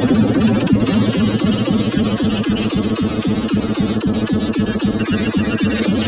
Thank you.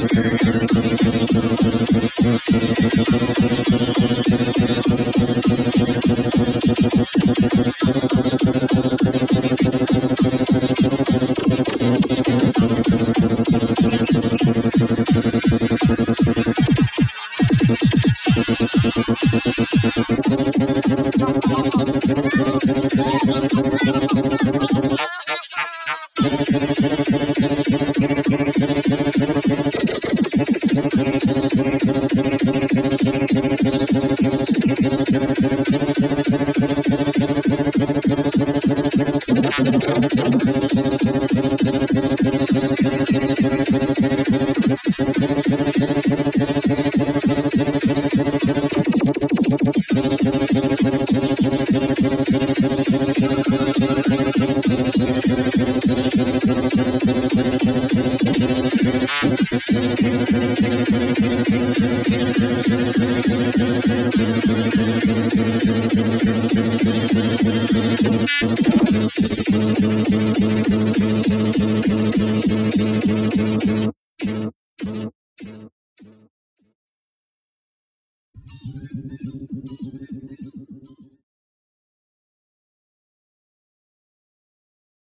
¡Gracias! ハハハハ!